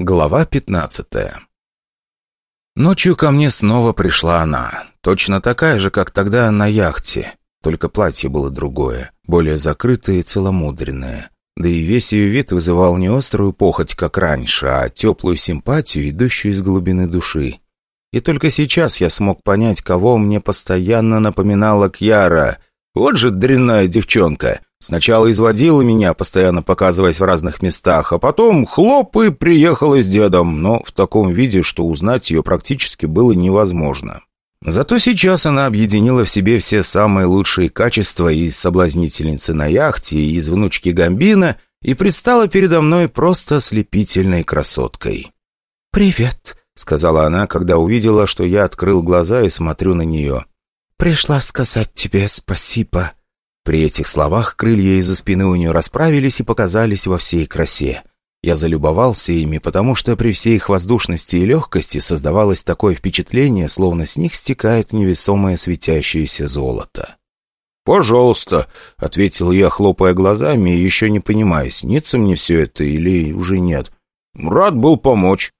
Глава 15 Ночью ко мне снова пришла она. Точно такая же, как тогда на яхте. Только платье было другое, более закрытое и целомудренное. Да и весь ее вид вызывал не острую похоть, как раньше, а теплую симпатию, идущую из глубины души. И только сейчас я смог понять, кого мне постоянно напоминала Кьяра. Вот же дрянная девчонка. Сначала изводила меня, постоянно показываясь в разных местах, а потом хлоп и приехала с дедом, но в таком виде, что узнать ее практически было невозможно. Зато сейчас она объединила в себе все самые лучшие качества из соблазнительницы на яхте и из внучки Гамбина и предстала передо мной просто ослепительной красоткой. «Привет», — сказала она, когда увидела, что я открыл глаза и смотрю на нее. «Пришла сказать тебе спасибо». При этих словах крылья из-за спины у нее расправились и показались во всей красе. Я залюбовался ими, потому что при всей их воздушности и легкости создавалось такое впечатление, словно с них стекает невесомое светящееся золото. «Пожалуйста», — ответил я, хлопая глазами и еще не понимая, снится мне все это или уже нет. «Рад был помочь».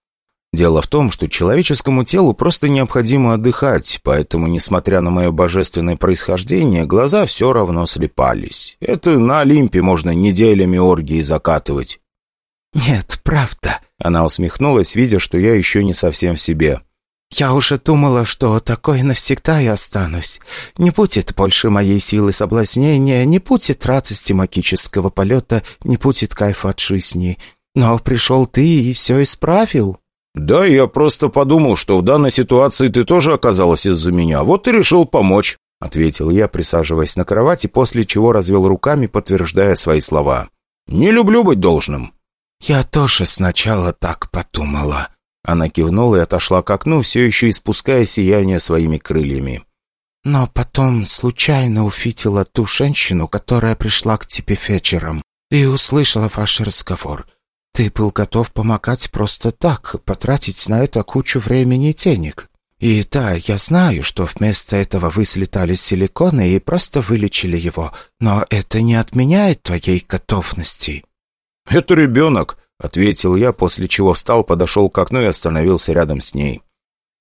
Дело в том, что человеческому телу просто необходимо отдыхать, поэтому, несмотря на мое божественное происхождение, глаза все равно слепались. Это на Олимпе можно неделями оргии закатывать. «Нет, правда», — она усмехнулась, видя, что я еще не совсем в себе. «Я уже думала, что такой навсегда и останусь. Не будет больше моей силы соблазнения, не будет радости магического полета, не будет кайфа от жизни. Но пришел ты и все исправил». «Да, я просто подумал, что в данной ситуации ты тоже оказалась из-за меня, вот и решил помочь», — ответил я, присаживаясь на кровати, после чего развел руками, подтверждая свои слова. «Не люблю быть должным». «Я тоже сначала так подумала». Она кивнула и отошла к окну, все еще испуская сияние своими крыльями. «Но потом случайно увидела ту женщину, которая пришла к тебе вечером, и услышала ваш разговор. Ты был готов помогать просто так, потратить на это кучу времени и денег. И да, я знаю, что вместо этого вы слетали с силикона и просто вылечили его, но это не отменяет твоей готовности». «Это ребенок», — ответил я, после чего встал, подошел к окну и остановился рядом с ней.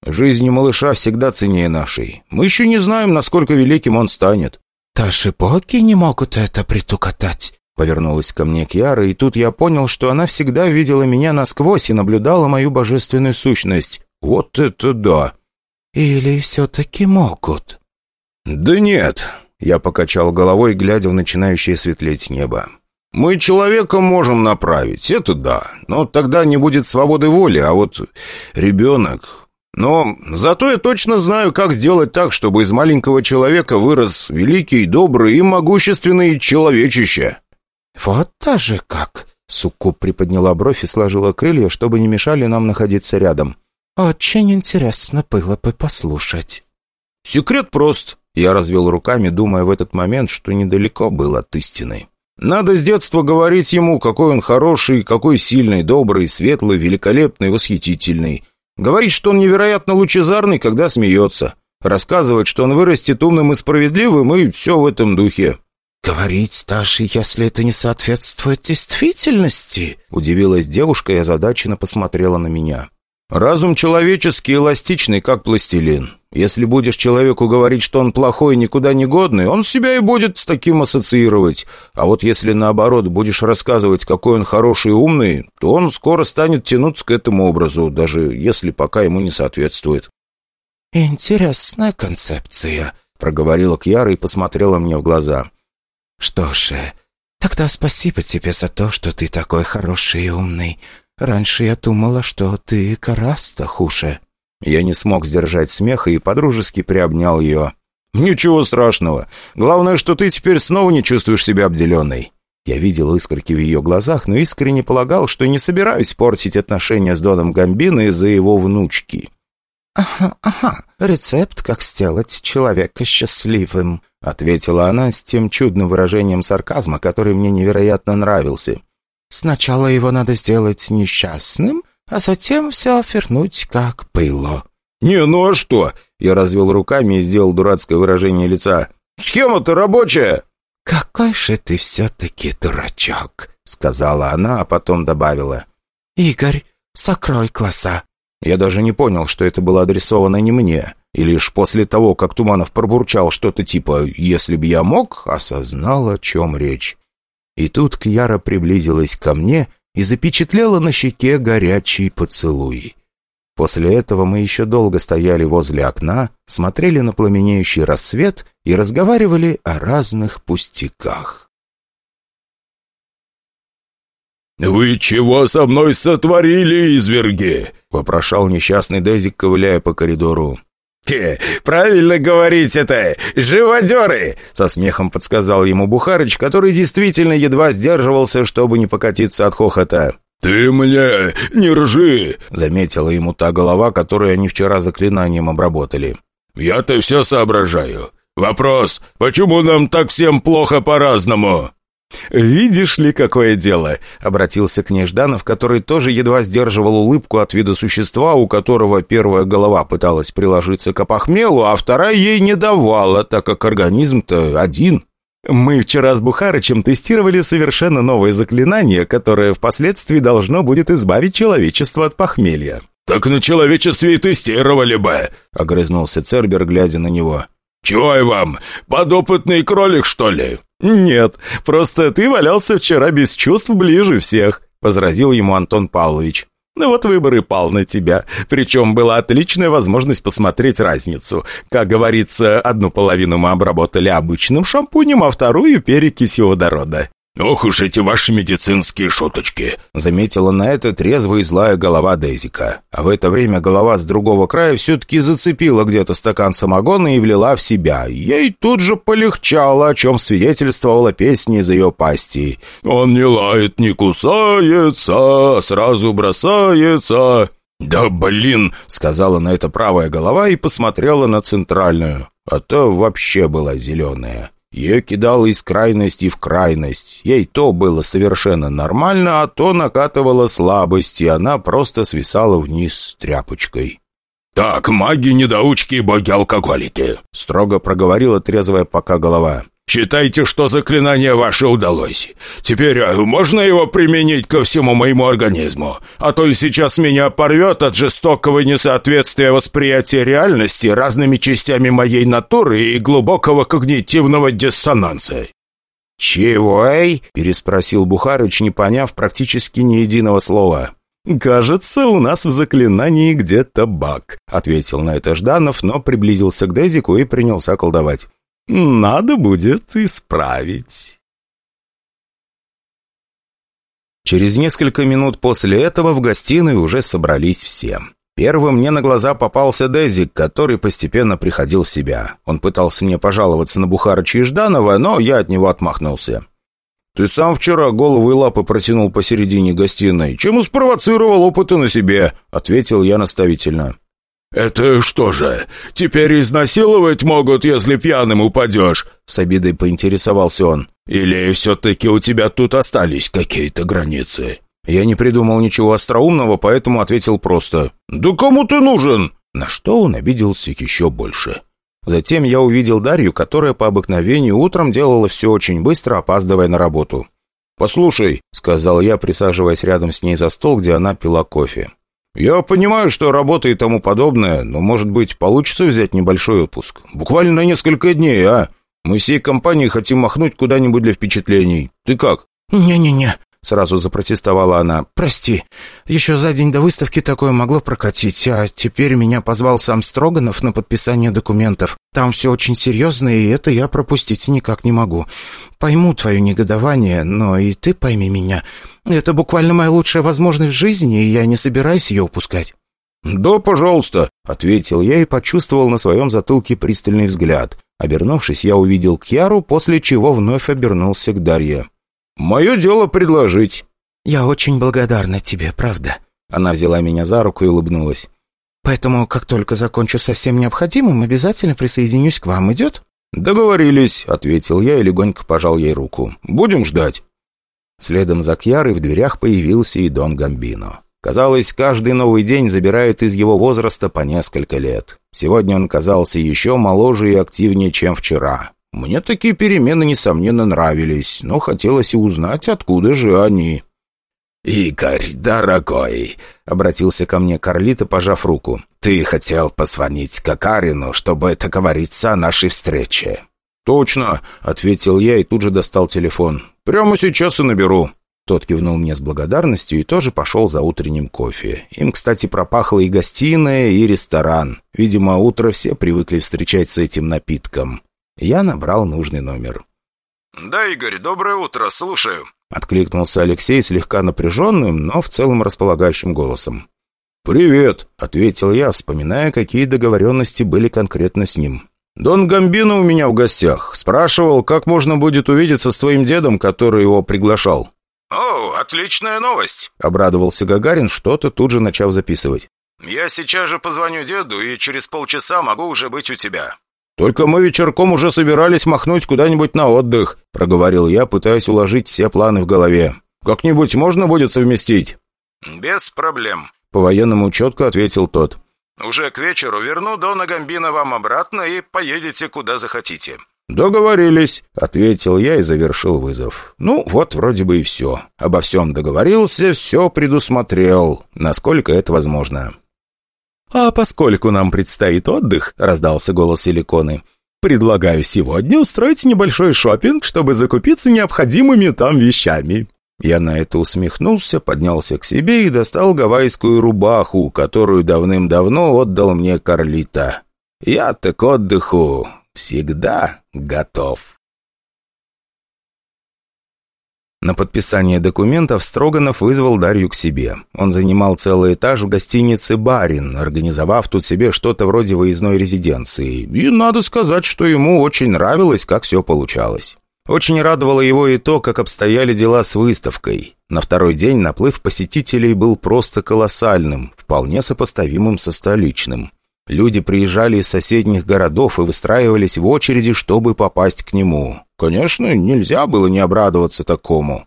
«Жизнь малыша всегда ценнее нашей. Мы еще не знаем, насколько великим он станет». «Даже боги не могут это притукатать», — повернулась ко мне Кьяра, и тут я понял, что она всегда видела меня насквозь и наблюдала мою божественную сущность. Вот это да! «Или все-таки могут?» «Да нет», — я покачал головой, глядя в начинающее светлеть небо. Мы человека можем направить, это да, но тогда не будет свободы воли, а вот ребенок... Но зато я точно знаю, как сделать так, чтобы из маленького человека вырос великий, добрый и могущественный человечище». «Вот даже как!» Суккуб приподняла бровь и сложила крылья, чтобы не мешали нам находиться рядом. «Очень интересно было бы послушать». «Секрет прост», — я развел руками, думая в этот момент, что недалеко был от истины. Надо с детства говорить ему, какой он хороший, какой сильный, добрый, светлый, великолепный, восхитительный. Говорить, что он невероятно лучезарный, когда смеется. Рассказывать, что он вырастет умным и справедливым, и все в этом духе. «Говорить даже, если это не соответствует действительности?» Удивилась девушка и озадаченно посмотрела на меня. «Разум человеческий эластичный, как пластилин. Если будешь человеку говорить, что он плохой и никуда не годный, он себя и будет с таким ассоциировать. А вот если, наоборот, будешь рассказывать, какой он хороший и умный, то он скоро станет тянуться к этому образу, даже если пока ему не соответствует». «Интересная концепция», — проговорила Кьяра и посмотрела мне в глаза. «Что же, тогда спасибо тебе за то, что ты такой хороший и умный». Раньше я думала, что ты гораздо хуже». Я не смог сдержать смеха и подружески приобнял ее. «Ничего страшного. Главное, что ты теперь снова не чувствуешь себя обделенной». Я видел искорки в ее глазах, но искренне полагал, что не собираюсь портить отношения с Доном Гамбино из-за его внучки. «Ага, ага, рецепт, как сделать человека счастливым», ответила она с тем чудным выражением сарказма, который мне невероятно нравился. Сначала его надо сделать несчастным, а затем все вернуть как было». «Не, ну а что?» Я развел руками и сделал дурацкое выражение лица. «Схема-то рабочая!» «Какой же ты все-таки дурачок!» — сказала она, а потом добавила. «Игорь, «Сокрой класса». Я даже не понял, что это было адресовано не мне. И лишь после того, как Туманов пробурчал что-то типа «если бы я мог», осознал, о чем речь. И тут Кьяра приблизилась ко мне и запечатлела на щеке горячий поцелуй. После этого мы еще долго стояли возле окна, смотрели на пламенеющий рассвет и разговаривали о разных пустяках. «Вы чего со мной сотворили, изверги?» — вопрошал несчастный Дезик, ковыляя по коридору. «Те, правильно говорить это, живодеры!» Со смехом подсказал ему Бухарыч, который действительно едва сдерживался, чтобы не покатиться от хохота. «Ты мне не ржи!» — заметила ему та голова, которую они вчера заклинанием обработали. «Я-то все соображаю. Вопрос, почему нам так всем плохо по-разному?» «Видишь ли, какое дело?» — обратился к ней Жданов, который тоже едва сдерживал улыбку от вида существа, у которого первая голова пыталась приложиться к опохмелу, а вторая ей не давала, так как организм-то один. Мы вчера с Бухарычем тестировали совершенно новое заклинание, которое впоследствии должно будет избавить человечество от похмелья. «Так на человечестве и тестировали бы!» — огрызнулся Цербер, глядя на него. «Чего я вам? Подопытный кролик, что ли?» «Нет, просто ты валялся вчера без чувств ближе всех», — возразил ему Антон Павлович. Ну вот выбор и пал на тебя. Причем была отличная возможность посмотреть разницу. Как говорится, одну половину мы обработали обычным шампунем, а вторую перекисью водорода. «Ох уж эти ваши медицинские шуточки!» Заметила на это трезвая и злая голова Дейзика. А в это время голова с другого края все-таки зацепила где-то стакан самогона и влила в себя. Ей тут же полегчало, о чем свидетельствовала песня из ее пасти. «Он не лает, не кусается, сразу бросается!» «Да блин!» — сказала на это правая голова и посмотрела на центральную. А то вообще была зеленая. Ее кидало из крайности в крайность. Ей то было совершенно нормально, а то накатывала слабость, и она просто свисала вниз тряпочкой. «Так, маги-недоучки и боги-алкоголики», — строго проговорила трезвая пока голова. Считайте, что заклинание ваше удалось. Теперь э, можно его применить ко всему моему организму? А то сейчас меня порвет от жестокого несоответствия восприятия реальности разными частями моей натуры и глубокого когнитивного диссонанса». «Чего?» — переспросил Бухарыч, не поняв практически ни единого слова. «Кажется, у нас в заклинании где-то баг», — ответил на это Жданов, но приблизился к Дезику и принялся колдовать. Надо будет исправить. Через несколько минут после этого в гостиной уже собрались все. Первым мне на глаза попался Дезик, который постепенно приходил в себя. Он пытался мне пожаловаться на Бухарыча и Жданова, но я от него отмахнулся. «Ты сам вчера голову и лапы протянул посередине гостиной. Чему спровоцировал опыты на себе?» — ответил я наставительно. «Это что же, теперь изнасиловать могут, если пьяным упадешь?» С обидой поинтересовался он. «Или все-таки у тебя тут остались какие-то границы?» Я не придумал ничего остроумного, поэтому ответил просто «Да кому ты нужен?» На что он обиделся еще больше. Затем я увидел Дарью, которая по обыкновению утром делала все очень быстро, опаздывая на работу. «Послушай», — сказал я, присаживаясь рядом с ней за стол, где она пила кофе. «Я понимаю, что работа и тому подобное, но, может быть, получится взять небольшой отпуск? Буквально на несколько дней, а? Мы всей компанией хотим махнуть куда-нибудь для впечатлений. Ты как?» «Не-не-не», Сразу запротестовала она. «Прости, еще за день до выставки такое могло прокатить, а теперь меня позвал сам Строганов на подписание документов. Там все очень серьезно, и это я пропустить никак не могу. Пойму твое негодование, но и ты пойми меня. Это буквально моя лучшая возможность в жизни, и я не собираюсь ее упускать». «Да, пожалуйста», — ответил я и почувствовал на своем затылке пристальный взгляд. Обернувшись, я увидел Кьяру, после чего вновь обернулся к Дарье. «Мое дело предложить». «Я очень благодарна тебе, правда». Она взяла меня за руку и улыбнулась. «Поэтому, как только закончу со всем необходимым, обязательно присоединюсь к вам. Идет?» «Договорились», — ответил я и легонько пожал ей руку. «Будем ждать». Следом за Кьярой в дверях появился и Дон Гамбино. Казалось, каждый новый день забирает из его возраста по несколько лет. Сегодня он казался еще моложе и активнее, чем вчера. Мне такие перемены, несомненно, нравились, но хотелось и узнать, откуда же они. «Игорь, дорогой!» — обратился ко мне Карлита, пожав руку. «Ты хотел позвонить Кокарину, чтобы договориться о нашей встрече». «Точно!» — ответил я и тут же достал телефон. «Прямо сейчас и наберу». Тот кивнул мне с благодарностью и тоже пошел за утренним кофе. Им, кстати, пропахло и гостиная, и ресторан. Видимо, утро все привыкли встречать с этим напитком. Я набрал нужный номер. «Да, Игорь, доброе утро, слушаю», — откликнулся Алексей слегка напряженным, но в целом располагающим голосом. «Привет», — ответил я, вспоминая, какие договоренности были конкретно с ним. «Дон Гамбино у меня в гостях. Спрашивал, как можно будет увидеться с твоим дедом, который его приглашал». «О, отличная новость!» — обрадовался Гагарин, что-то тут же начав записывать. «Я сейчас же позвоню деду, и через полчаса могу уже быть у тебя». «Только мы вечерком уже собирались махнуть куда-нибудь на отдых», — проговорил я, пытаясь уложить все планы в голове. «Как-нибудь можно будет совместить?» «Без проблем», — по-военному четко ответил тот. Уже к вечеру верну Дона Гамбина вам обратно и поедете куда захотите». «Договорились», — ответил я и завершил вызов. «Ну, вот вроде бы и все. Обо всем договорился, все предусмотрел, насколько это возможно». «А поскольку нам предстоит отдых», — раздался голос Силиконы, «предлагаю сегодня устроить небольшой шопинг, чтобы закупиться необходимыми там вещами». Я на это усмехнулся, поднялся к себе и достал гавайскую рубаху, которую давным-давно отдал мне Карлита. Я-то к отдыху всегда готов. На подписание документов Строганов вызвал Дарью к себе. Он занимал целый этаж в гостинице «Барин», организовав тут себе что-то вроде выездной резиденции. И надо сказать, что ему очень нравилось, как все получалось. Очень радовало его и то, как обстояли дела с выставкой. На второй день наплыв посетителей был просто колоссальным, вполне сопоставимым со столичным. Люди приезжали из соседних городов и выстраивались в очереди, чтобы попасть к нему. Конечно, нельзя было не обрадоваться такому.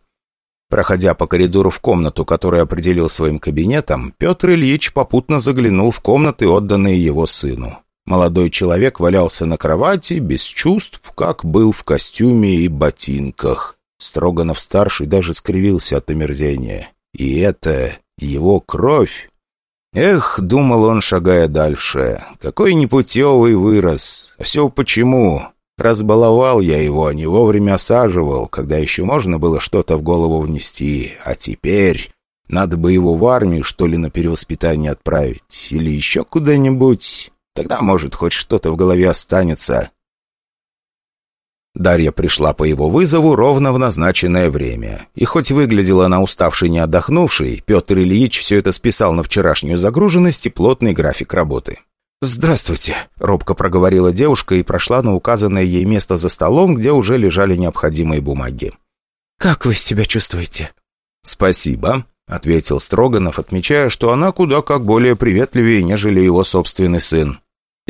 Проходя по коридору в комнату, которую определил своим кабинетом, Петр Ильич попутно заглянул в комнаты, отданные его сыну. Молодой человек валялся на кровати, без чувств, как был в костюме и ботинках. Строганов-старший даже скривился от омерзения. И это его кровь. Эх, думал он, шагая дальше, какой непутевый вырос. Все почему? Разбаловал я его, не вовремя осаживал, когда еще можно было что-то в голову внести. А теперь... Надо бы его в армию, что ли, на перевоспитание отправить. Или еще куда-нибудь. Тогда, может, хоть что-то в голове останется. Дарья пришла по его вызову ровно в назначенное время. И хоть выглядела она уставшей не отдохнувшей, Петр Ильич все это списал на вчерашнюю загруженность и плотный график работы. «Здравствуйте», — робко проговорила девушка и прошла на указанное ей место за столом, где уже лежали необходимые бумаги. «Как вы себя чувствуете?» «Спасибо», — ответил Строганов, отмечая, что она куда как более приветливее, нежели его собственный сын.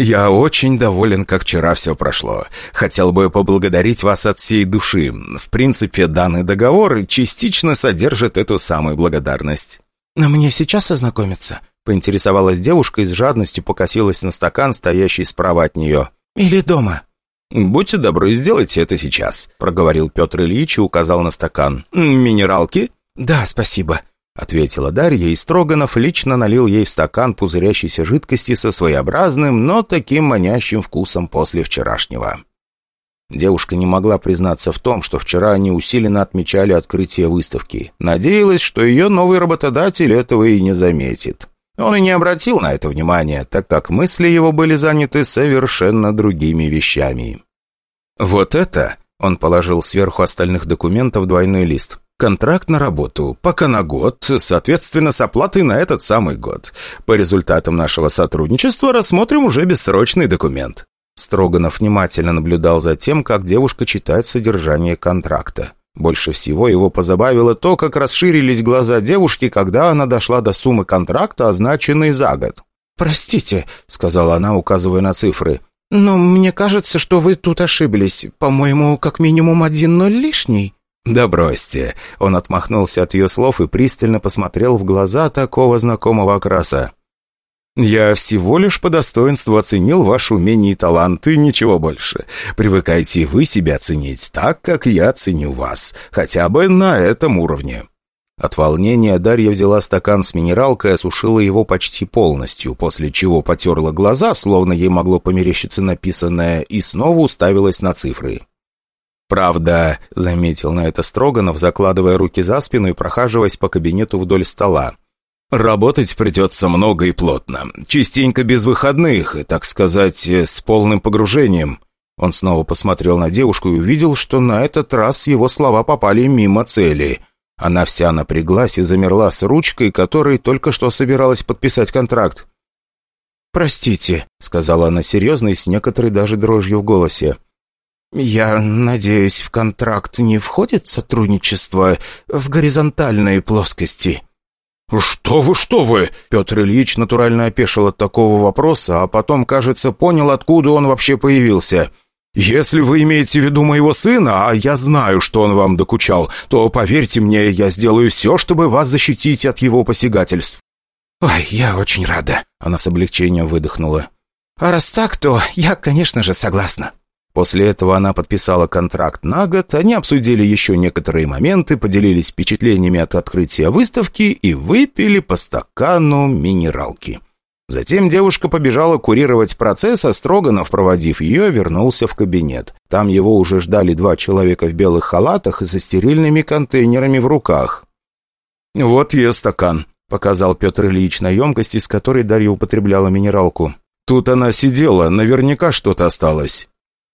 «Я очень доволен, как вчера все прошло. Хотел бы поблагодарить вас от всей души. В принципе, данный договор частично содержит эту самую благодарность». «А мне сейчас ознакомиться?» — поинтересовалась девушка и с жадностью покосилась на стакан, стоящий справа от нее. «Или дома?» «Будьте добры, сделайте это сейчас», — проговорил Петр Ильич и указал на стакан. «Минералки?» «Да, спасибо», — ответила Дарья, и Строганов лично налил ей в стакан пузырящейся жидкости со своеобразным, но таким манящим вкусом после вчерашнего. Девушка не могла признаться в том, что вчера они усиленно отмечали открытие выставки. Надеялась, что ее новый работодатель этого и не заметит. Он и не обратил на это внимания, так как мысли его были заняты совершенно другими вещами. «Вот это...» — он положил сверху остальных документов двойной лист. Контракт на работу, пока на год, соответственно, с оплатой на этот самый год. По результатам нашего сотрудничества рассмотрим уже бессрочный документ». Строганов внимательно наблюдал за тем, как девушка читает содержание контракта. Больше всего его позабавило то, как расширились глаза девушки, когда она дошла до суммы контракта, означенной за год. «Простите», — сказала она, указывая на цифры, «но мне кажется, что вы тут ошиблись. По-моему, как минимум один ноль лишний». «Да бросьте!» Он отмахнулся от ее слов и пристально посмотрел в глаза такого знакомого окраса. «Я всего лишь по достоинству оценил ваше умение и талант, и ничего больше. Привыкайте вы себя ценить так, как я ценю вас, хотя бы на этом уровне». От волнения Дарья взяла стакан с минералкой и осушила его почти полностью, после чего потерла глаза, словно ей могло померещиться написанное, и снова уставилась на цифры. «Правда», — заметил на это Строганов, закладывая руки за спину и прохаживаясь по кабинету вдоль стола. «Работать придется много и плотно. Частенько без выходных, так сказать, с полным погружением». Он снова посмотрел на девушку и увидел, что на этот раз его слова попали мимо цели — она вся напряглась и замерла с ручкой, которой только что собиралась подписать контракт. «Простите», — сказала она серьезно и с некоторой даже дрожью в голосе. «Я надеюсь, в контракт не входит сотрудничество в горизонтальной плоскости?» «Что вы, что вы!» Петр Ильич натурально опешил от такого вопроса, а потом, кажется, понял, откуда он вообще появился. «Если вы имеете в виду моего сына, а я знаю, что он вам докучал, то, поверьте мне, я сделаю все, чтобы вас защитить от его посягательств». «Ой, я очень рада», — она с облегчением выдохнула. «А раз так, то я, конечно же, согласна». После этого она подписала контракт на год, они обсудили еще некоторые моменты, поделились впечатлениями от открытия выставки и выпили по стакану минералки. Затем девушка побежала курировать процесс, а Строганов, проводив ее, вернулся в кабинет. Там его уже ждали два человека в белых халатах и со стерильными контейнерами в руках. «Вот ее стакан», — показал Петр Ильич на емкости, с которой Дарья употребляла минералку. «Тут она сидела, наверняка что-то осталось».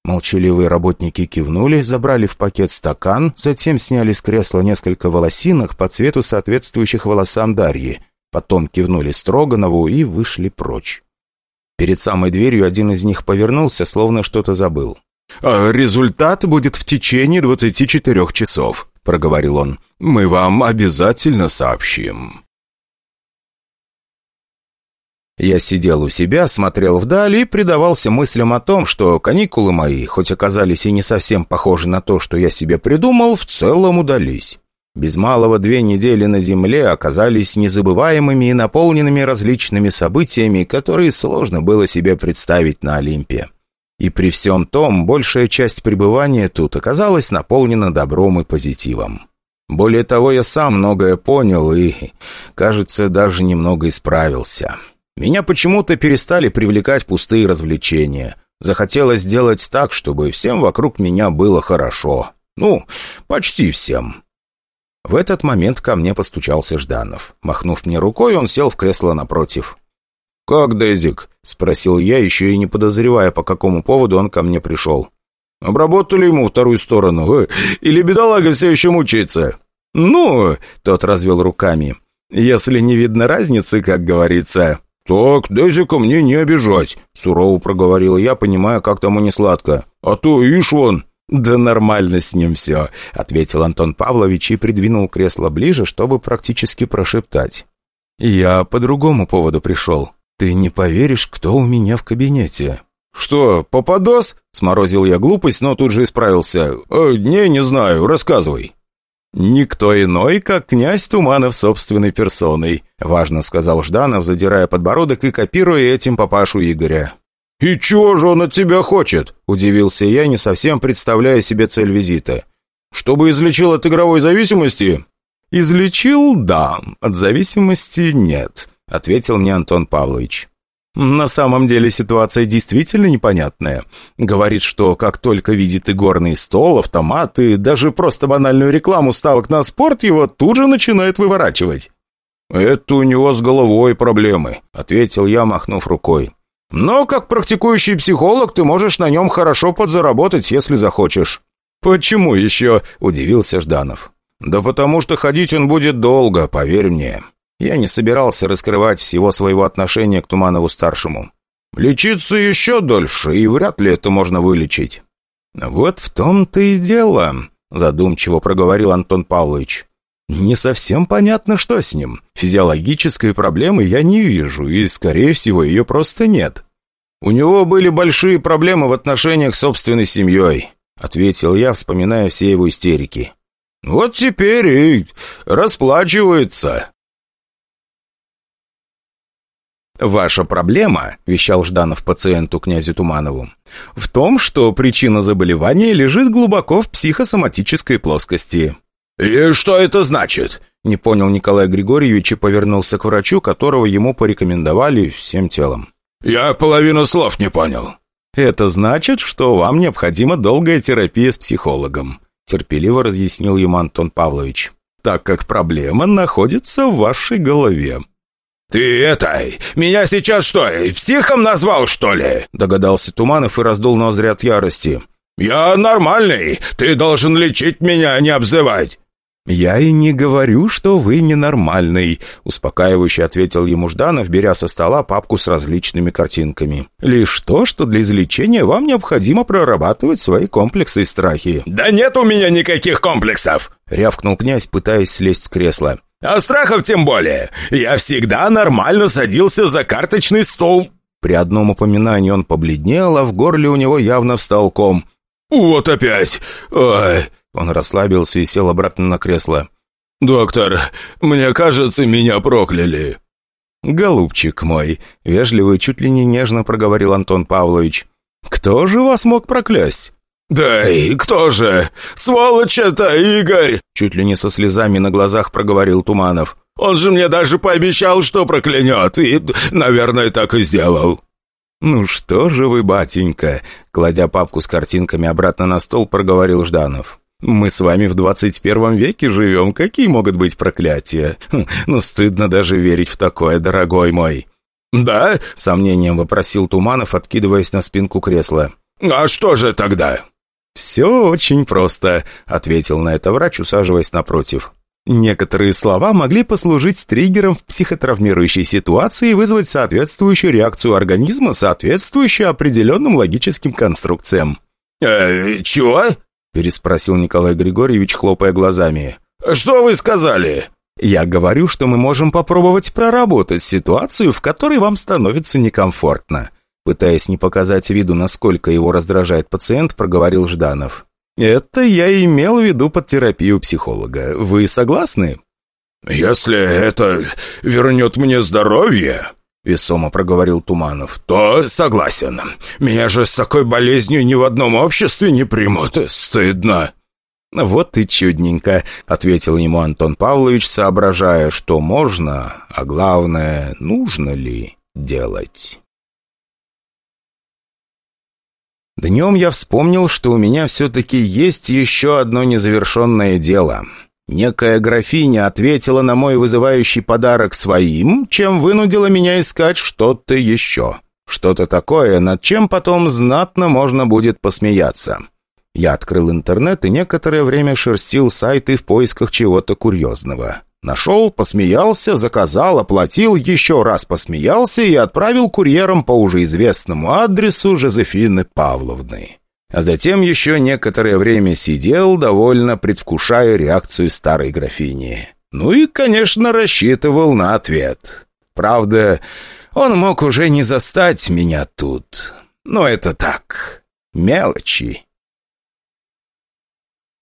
Молчаливые работники кивнули, забрали в пакет стакан, затем сняли с кресла несколько волосинок по цвету соответствующих волосам Дарьи. Потом кивнули Строганову и вышли прочь. Перед самой дверью один из них повернулся, словно что-то забыл. «А «Результат будет в течение 24 часов», — проговорил он. «Мы вам обязательно сообщим». Я сидел у себя, смотрел вдаль и предавался мыслям о том, что каникулы мои, хоть оказались и не совсем похожи на то, что я себе придумал, в целом удались. Без малого две недели на Земле оказались незабываемыми и наполненными различными событиями, которые сложно было себе представить на Олимпе. И при всем том, большая часть пребывания тут оказалась наполнена добром и позитивом. Более того, я сам многое понял и, кажется, даже немного исправился. Меня почему-то перестали привлекать пустые развлечения. Захотелось сделать так, чтобы всем вокруг меня было хорошо. Ну, почти всем. В этот момент ко мне постучался Жданов. Махнув мне рукой, он сел в кресло напротив. «Как, Дезик?» — спросил я, еще и не подозревая, по какому поводу он ко мне пришел. «Обработали ему вторую сторону? Или бедолага все еще мучается?» «Ну...» — тот развел руками. «Если не видно разницы, как говорится...» «Так, Дезика мне не обижать», — сурово проговорил я, понимая, как тому не сладко. «А то, ишь вон, «Да нормально с ним все», — ответил Антон Павлович и придвинул кресло ближе, чтобы практически прошептать. «Я по другому поводу пришел. Ты не поверишь, кто у меня в кабинете». «Что, попадос?» — сморозил я глупость, но тут же исправился. «Э, «Не, не знаю, рассказывай». «Никто иной, как князь Туманов собственной персоной», — важно сказал Жданов, задирая подбородок и копируя этим папашу Игоря. «И чего же он от тебя хочет?» – удивился я, не совсем представляя себе цель визита. «Чтобы излечил от игровой зависимости?» «Излечил, да, от зависимости нет», – ответил мне Антон Павлович. «На самом деле ситуация действительно непонятная. Говорит, что как только видит игорный стол, автоматы, даже просто банальную рекламу ставок на спорт, его тут же начинает выворачивать». «Это у него с головой проблемы», — ответил я, махнув рукой. Но как практикующий психолог ты можешь на нем хорошо подзаработать, если захочешь». «Почему еще?» – удивился Жданов. «Да потому что ходить он будет долго, поверь мне. Я не собирался раскрывать всего своего отношения к Туманову-старшему. Лечиться еще дольше, и вряд ли это можно вылечить». «Вот в том-то и дело», – задумчиво проговорил Антон Павлович. «Не совсем понятно, что с ним. Физиологической проблемы я не вижу, и, скорее всего, ее просто нет». «У него были большие проблемы в отношениях с собственной семьей», — ответил я, вспоминая все его истерики. «Вот теперь и расплачивается». «Ваша проблема», — вещал Жданов пациенту князю Туманову, «в том, что причина заболевания лежит глубоко в психосоматической плоскости. «И что это значит?» Не понял Николай Григорьевич и повернулся к врачу, которого ему порекомендовали всем телом. «Я половину слов не понял». «Это значит, что вам необходима долгая терапия с психологом», терпеливо разъяснил ему Антон Павлович, «так как проблема находится в вашей голове». «Ты это... Меня сейчас что, психом назвал, что ли?» Догадался Туманов и раздул ноздри от ярости. «Я нормальный. Ты должен лечить меня, а не обзывать». «Я и не говорю, что вы ненормальный», — успокаивающе ответил ему Жданов, беря со стола папку с различными картинками. «Лишь то, что для излечения вам необходимо прорабатывать свои комплексы и страхи». «Да нет у меня никаких комплексов!» — рявкнул князь, пытаясь слезть с кресла. А страхов тем более. Я всегда нормально садился за карточный стол». При одном упоминании он побледнел, а в горле у него явно встал ком. «Вот опять! Ой!» Он расслабился и сел обратно на кресло. «Доктор, мне кажется, меня прокляли». «Голубчик мой», — вежливо и чуть ли не нежно проговорил Антон Павлович. «Кто же вас мог проклясть?» «Да и кто же? Сволочь это, Игорь!» Чуть ли не со слезами на глазах проговорил Туманов. «Он же мне даже пообещал, что проклянет, и, наверное, так и сделал». «Ну что же вы, батенька?» Кладя папку с картинками обратно на стол, проговорил Жданов. «Мы с вами в двадцать первом веке живем. Какие могут быть проклятия? Хм, ну, стыдно даже верить в такое, дорогой мой». «Да?» — сомнением вопросил Туманов, откидываясь на спинку кресла. «А что же тогда?» «Все очень просто», — ответил на это врач, усаживаясь напротив. Некоторые слова могли послужить триггером в психотравмирующей ситуации и вызвать соответствующую реакцию организма, соответствующую определенным логическим конструкциям. «Э, чего?» – переспросил Николай Григорьевич, хлопая глазами. «Что вы сказали?» «Я говорю, что мы можем попробовать проработать ситуацию, в которой вам становится некомфортно. Пытаясь не показать виду, насколько его раздражает пациент, проговорил Жданов. «Это я имел в виду под терапию психолога. Вы согласны?» «Если это вернет мне здоровье», — весомо проговорил Туманов, — «то согласен. Меня же с такой болезнью ни в одном обществе не примут. Стыдно». «Вот и чудненько», — ответил ему Антон Павлович, соображая, что можно, а главное, нужно ли делать. Днем я вспомнил, что у меня все-таки есть еще одно незавершенное дело. Некая графиня ответила на мой вызывающий подарок своим, чем вынудила меня искать что-то еще. Что-то такое, над чем потом знатно можно будет посмеяться. Я открыл интернет и некоторое время шерстил сайты в поисках чего-то курьезного. Нашел, посмеялся, заказал, оплатил, еще раз посмеялся и отправил курьером по уже известному адресу Жозефины Павловны. А затем еще некоторое время сидел, довольно предвкушая реакцию старой графини. Ну и, конечно, рассчитывал на ответ. Правда, он мог уже не застать меня тут. Но это так, мелочи.